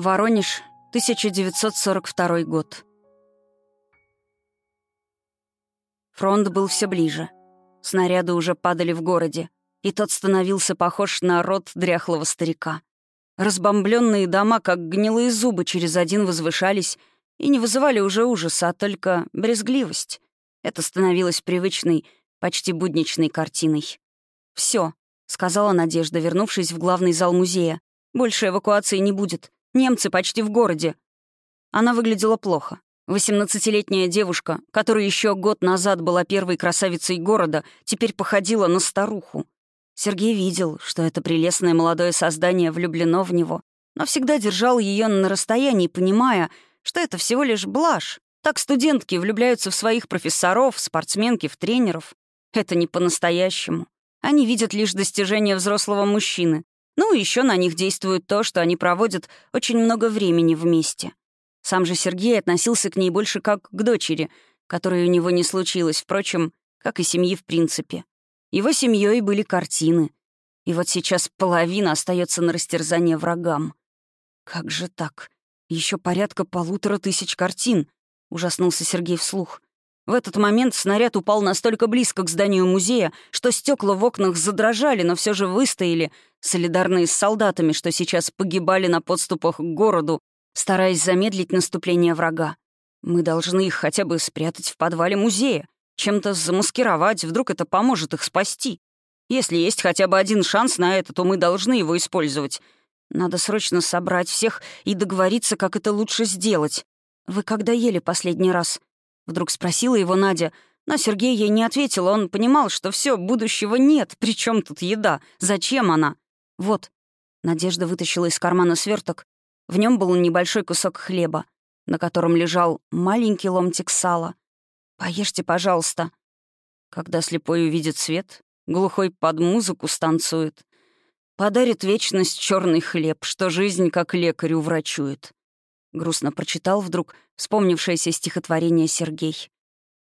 Воронеж, 1942 год. Фронт был все ближе. Снаряды уже падали в городе, и тот становился похож на рот дряхлого старика. Разбомбленные дома, как гнилые зубы, через один возвышались и не вызывали уже ужаса, а только брезгливость. Это становилось привычной, почти будничной картиной. Все, сказала Надежда, вернувшись в главный зал музея. «Больше эвакуации не будет. Немцы почти в городе». Она выглядела плохо. Восемнадцатилетняя девушка, которая еще год назад была первой красавицей города, теперь походила на старуху. Сергей видел, что это прелестное молодое создание влюблено в него, но всегда держал ее на расстоянии, понимая, что это всего лишь блажь. Так студентки влюбляются в своих профессоров, спортсменки в тренеров. Это не по-настоящему. Они видят лишь достижения взрослого мужчины. Ну, еще на них действует то, что они проводят очень много времени вместе. Сам же Сергей относился к ней больше как к дочери, которой у него не случилось, впрочем, как и семьи в принципе. Его семьей были картины. И вот сейчас половина остается на растерзание врагам. Как же так? Еще порядка полутора тысяч картин, ужаснулся Сергей вслух. В этот момент снаряд упал настолько близко к зданию музея, что стекла в окнах задрожали, но все же выстояли, солидарные с солдатами, что сейчас погибали на подступах к городу, стараясь замедлить наступление врага. Мы должны их хотя бы спрятать в подвале музея, чем-то замаскировать, вдруг это поможет их спасти. Если есть хотя бы один шанс на это, то мы должны его использовать. Надо срочно собрать всех и договориться, как это лучше сделать. Вы когда ели последний раз? Вдруг спросила его Надя, но Сергей ей не ответил. Он понимал, что все будущего нет. Причем тут еда? Зачем она? Вот. Надежда вытащила из кармана сверток. В нем был небольшой кусок хлеба, на котором лежал маленький ломтик сала. «Поешьте, пожалуйста». Когда слепой увидит свет, глухой под музыку станцует. Подарит вечность черный хлеб, что жизнь как лекарю врачует. Грустно прочитал вдруг вспомнившееся стихотворение Сергей.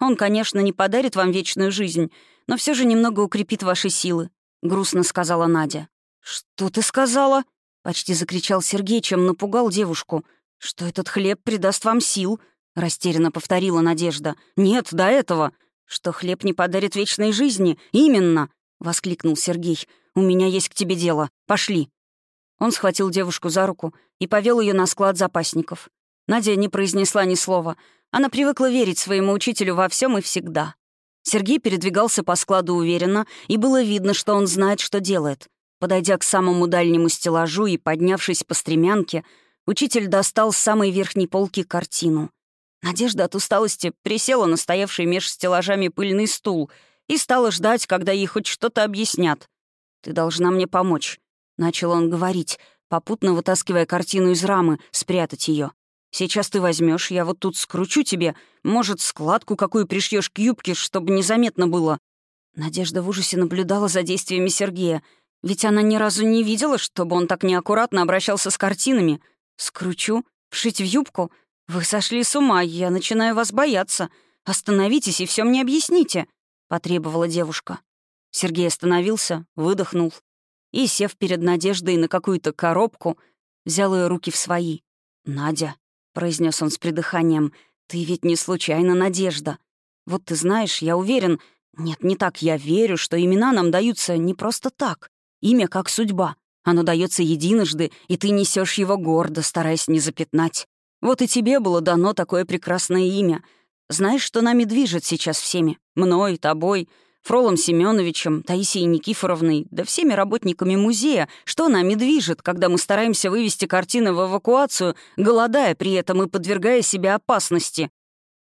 «Он, конечно, не подарит вам вечную жизнь, но все же немного укрепит ваши силы», — грустно сказала Надя. «Что ты сказала?» — почти закричал Сергей, чем напугал девушку. «Что этот хлеб придаст вам сил?» — растерянно повторила Надежда. «Нет, до этого. Что хлеб не подарит вечной жизни. Именно!» — воскликнул Сергей. «У меня есть к тебе дело. Пошли». Он схватил девушку за руку и повел ее на склад запасников. Надя не произнесла ни слова. Она привыкла верить своему учителю во всем и всегда. Сергей передвигался по складу уверенно, и было видно, что он знает, что делает. Подойдя к самому дальнему стеллажу и поднявшись по стремянке, учитель достал с самой верхней полки картину. Надежда от усталости присела на стоявший меж стеллажами пыльный стул и стала ждать, когда ей хоть что-то объяснят. «Ты должна мне помочь», — начал он говорить, попутно вытаскивая картину из рамы, спрятать ее. «Сейчас ты возьмешь, я вот тут скручу тебе, может, складку какую пришьешь к юбке, чтобы незаметно было». Надежда в ужасе наблюдала за действиями Сергея, ведь она ни разу не видела, чтобы он так неаккуратно обращался с картинами. «Скручу? Вшить в юбку? Вы сошли с ума, я начинаю вас бояться. Остановитесь и все мне объясните», — потребовала девушка. Сергей остановился, выдохнул и, сев перед Надеждой на какую-то коробку, взял ее руки в свои. «Надя», — произнес он с придыханием, — «ты ведь не случайно Надежда. Вот ты знаешь, я уверен, нет, не так, я верю, что имена нам даются не просто так. Имя как судьба. Оно дается единожды, и ты несешь его гордо, стараясь не запятнать. Вот и тебе было дано такое прекрасное имя. Знаешь, что нами движет сейчас всеми? Мной, тобой, Фролом Семеновичем, Таисией Никифоровной, да всеми работниками музея, что нами движет, когда мы стараемся вывести картины в эвакуацию, голодая при этом и подвергая себя опасности.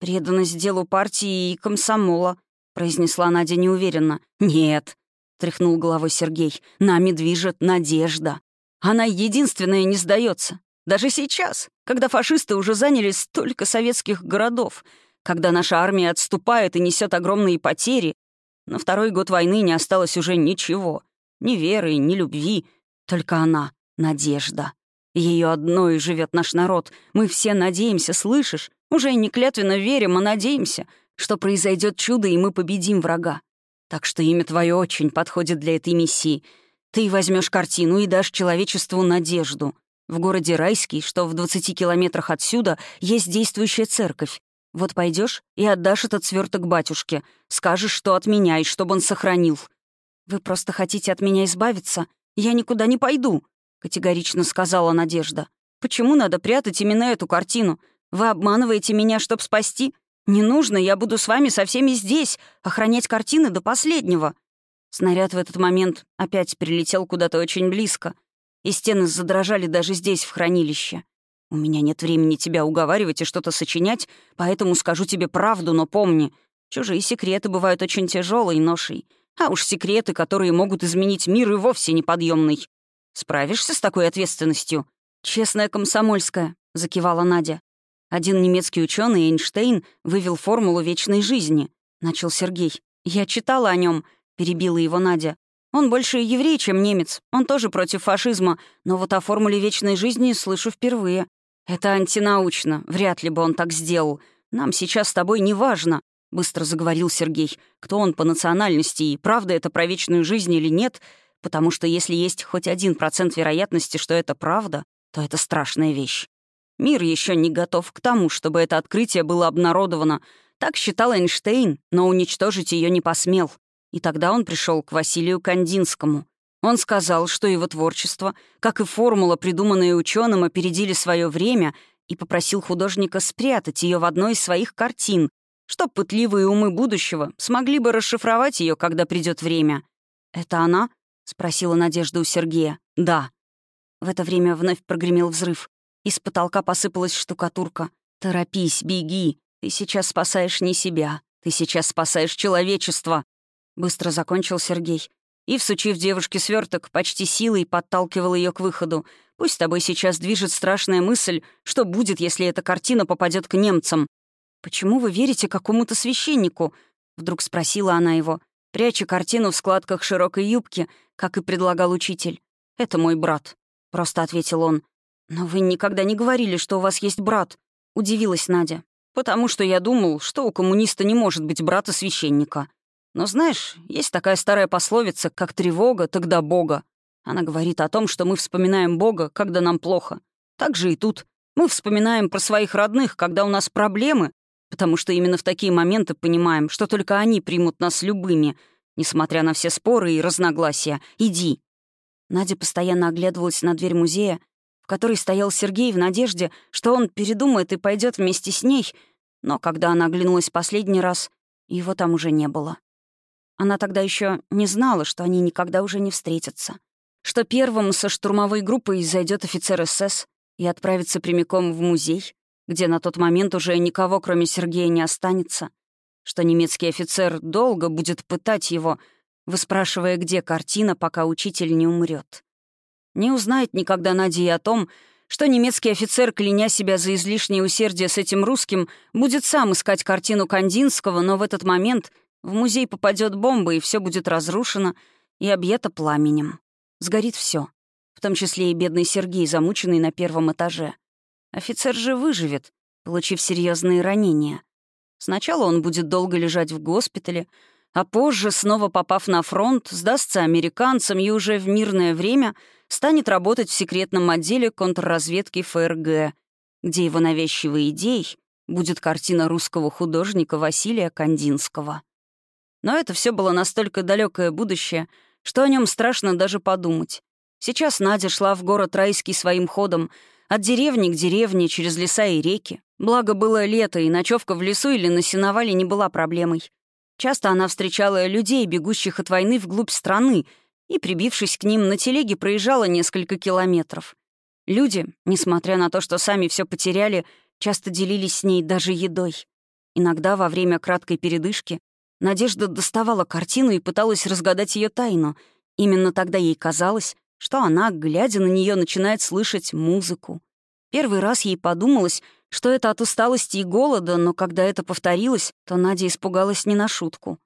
«Преданность делу партии и комсомола», — произнесла Надя неуверенно. «Нет», — тряхнул головой Сергей, — «нами движет надежда. Она единственная не сдается. Даже сейчас, когда фашисты уже заняли столько советских городов, когда наша армия отступает и несет огромные потери, на второй год войны не осталось уже ничего. Ни веры, ни любви. Только она — надежда. Ее одной живет наш народ. Мы все надеемся, слышишь? Уже не клятвенно верим, а надеемся, что произойдет чудо, и мы победим врага. Так что имя твое очень подходит для этой миссии. Ты возьмешь картину и дашь человечеству надежду. В городе Райский, что в 20 километрах отсюда, есть действующая церковь. Вот пойдешь и отдашь этот сверток батюшке. Скажешь, что от меня, и чтобы он сохранил. Вы просто хотите от меня избавиться? Я никуда не пойду, категорично сказала Надежда. Почему надо прятать именно эту картину? Вы обманываете меня, чтобы спасти? Не нужно, я буду с вами со всеми здесь, охранять картины до последнего. Снаряд в этот момент опять прилетел куда-то очень близко, и стены задрожали даже здесь, в хранилище. У меня нет времени тебя уговаривать и что-то сочинять, поэтому скажу тебе правду, но помни, чужие секреты бывают очень тяжелой ношей, а уж секреты, которые могут изменить мир, и вовсе неподъемный. Справишься с такой ответственностью? Честная комсомольская, закивала Надя. Один немецкий ученый Эйнштейн вывел формулу вечной жизни, начал Сергей. Я читала о нем, перебила его Надя. Он больше еврей, чем немец. Он тоже против фашизма, но вот о формуле вечной жизни слышу впервые. «Это антинаучно. Вряд ли бы он так сделал. Нам сейчас с тобой не важно», — быстро заговорил Сергей, «кто он по национальности и правда это про вечную жизнь или нет, потому что если есть хоть один процент вероятности, что это правда, то это страшная вещь. Мир еще не готов к тому, чтобы это открытие было обнародовано. Так считал Эйнштейн, но уничтожить ее не посмел. И тогда он пришел к Василию Кандинскому. Он сказал, что его творчество, как и формула, придуманная ученым, опередили свое время, и попросил художника спрятать ее в одной из своих картин, чтоб пытливые умы будущего смогли бы расшифровать ее, когда придет время. «Это она?» — спросила Надежда у Сергея. «Да». В это время вновь прогремел взрыв. Из потолка посыпалась штукатурка. «Торопись, беги. Ты сейчас спасаешь не себя. Ты сейчас спасаешь человечество», — быстро закончил Сергей и, всучив девушке сверток, почти силой подталкивал ее к выходу. «Пусть с тобой сейчас движет страшная мысль, что будет, если эта картина попадет к немцам». «Почему вы верите какому-то священнику?» — вдруг спросила она его, пряча картину в складках широкой юбки, как и предлагал учитель. «Это мой брат», — просто ответил он. «Но вы никогда не говорили, что у вас есть брат», — удивилась Надя. «Потому что я думал, что у коммуниста не может быть брата священника», но знаешь, есть такая старая пословица, как тревога, тогда Бога. Она говорит о том, что мы вспоминаем Бога, когда нам плохо. Так же и тут. Мы вспоминаем про своих родных, когда у нас проблемы, потому что именно в такие моменты понимаем, что только они примут нас любыми, несмотря на все споры и разногласия. Иди. Надя постоянно оглядывалась на дверь музея, в которой стоял Сергей в надежде, что он передумает и пойдет вместе с ней, но когда она оглянулась последний раз, его там уже не было. Она тогда еще не знала, что они никогда уже не встретятся. Что первым со штурмовой группой зайдет офицер СС и отправится прямиком в музей, где на тот момент уже никого, кроме Сергея, не останется. Что немецкий офицер долго будет пытать его, выспрашивая, где картина, пока учитель не умрет. Не узнает никогда Надя и о том, что немецкий офицер, кляня себя за излишнее усердие с этим русским, будет сам искать картину Кандинского, но в этот момент в музей попадет бомба, и все будет разрушено и объято пламенем. Сгорит все, в том числе и бедный Сергей, замученный на первом этаже. Офицер же выживет, получив серьезные ранения. Сначала он будет долго лежать в госпитале, а позже, снова попав на фронт, сдастся американцам и уже в мирное время станет работать в секретном отделе контрразведки ФРГ, где его навязчивой идеей будет картина русского художника Василия Кандинского. Но это все было настолько далекое будущее, что о нем страшно даже подумать. Сейчас Надя шла в город Райский своим ходом, от деревни к деревне, через леса и реки. Благо было лето, и ночевка в лесу или на сеновале не была проблемой. Часто она встречала людей, бегущих от войны вглубь страны, и, прибившись к ним, на телеге проезжала несколько километров. Люди, несмотря на то, что сами все потеряли, часто делились с ней даже едой. Иногда во время краткой передышки Надежда доставала картину и пыталась разгадать ее тайну. Именно тогда ей казалось, что она, глядя на нее, начинает слышать музыку. Первый раз ей подумалось, что это от усталости и голода, но когда это повторилось, то Надя испугалась не на шутку.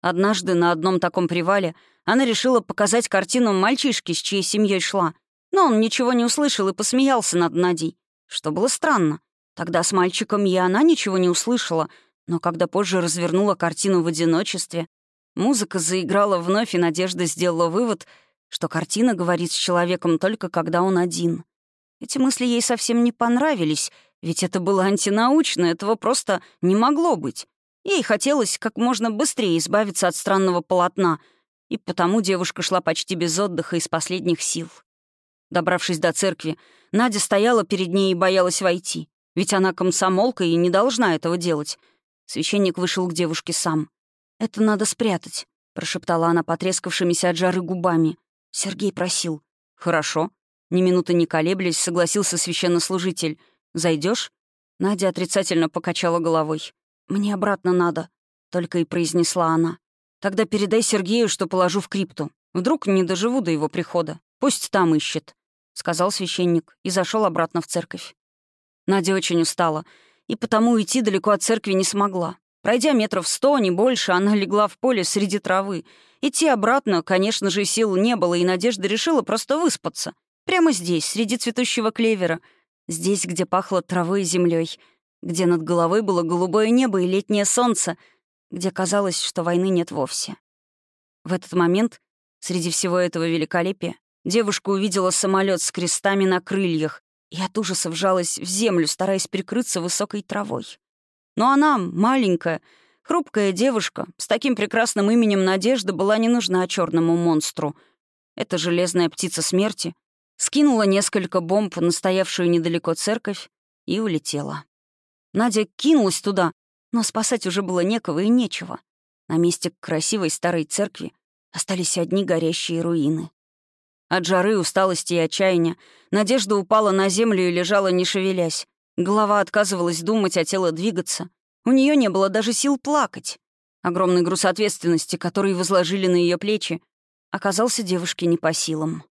Однажды на одном таком привале она решила показать картину мальчишке, с чьей семьей шла. Но он ничего не услышал и посмеялся над Надей. Что было странно. Тогда с мальчиком и она ничего не услышала — но когда позже развернула картину в одиночестве, музыка заиграла вновь, и Надежда сделала вывод, что картина говорит с человеком только когда он один. Эти мысли ей совсем не понравились, ведь это было антинаучно, этого просто не могло быть. Ей хотелось как можно быстрее избавиться от странного полотна, и потому девушка шла почти без отдыха из последних сил. Добравшись до церкви, Надя стояла перед ней и боялась войти, ведь она комсомолка и не должна этого делать. Священник вышел к девушке сам. «Это надо спрятать», — прошептала она потрескавшимися от жары губами. Сергей просил. «Хорошо». Ни минуты не колеблясь, согласился священнослужитель. Зайдешь? Надя отрицательно покачала головой. «Мне обратно надо», — только и произнесла она. «Тогда передай Сергею, что положу в крипту. Вдруг не доживу до его прихода. Пусть там ищет», — сказал священник и зашел обратно в церковь. Надя очень устала, и потому уйти далеко от церкви не смогла. Пройдя метров сто, не больше, она легла в поле среди травы. Идти обратно, конечно же, сил не было, и Надежда решила просто выспаться. Прямо здесь, среди цветущего клевера. Здесь, где пахло травой и землей, где над головой было голубое небо и летнее солнце, где казалось, что войны нет вовсе. В этот момент, среди всего этого великолепия, девушка увидела самолет с крестами на крыльях и от ужаса вжалась в землю, стараясь прикрыться высокой травой. Но она, маленькая, хрупкая девушка, с таким прекрасным именем Надежда была не нужна черному монстру. Эта железная птица смерти скинула несколько бомб на стоявшую недалеко церковь и улетела. Надя кинулась туда, но спасать уже было некого и нечего. На месте красивой старой церкви остались одни горящие руины. От жары, усталости и отчаяния Надежда упала на землю и лежала, не шевелясь. Голова отказывалась думать, а тело двигаться. У нее не было даже сил плакать. Огромный груз ответственности, который возложили на ее плечи, оказался девушке не по силам.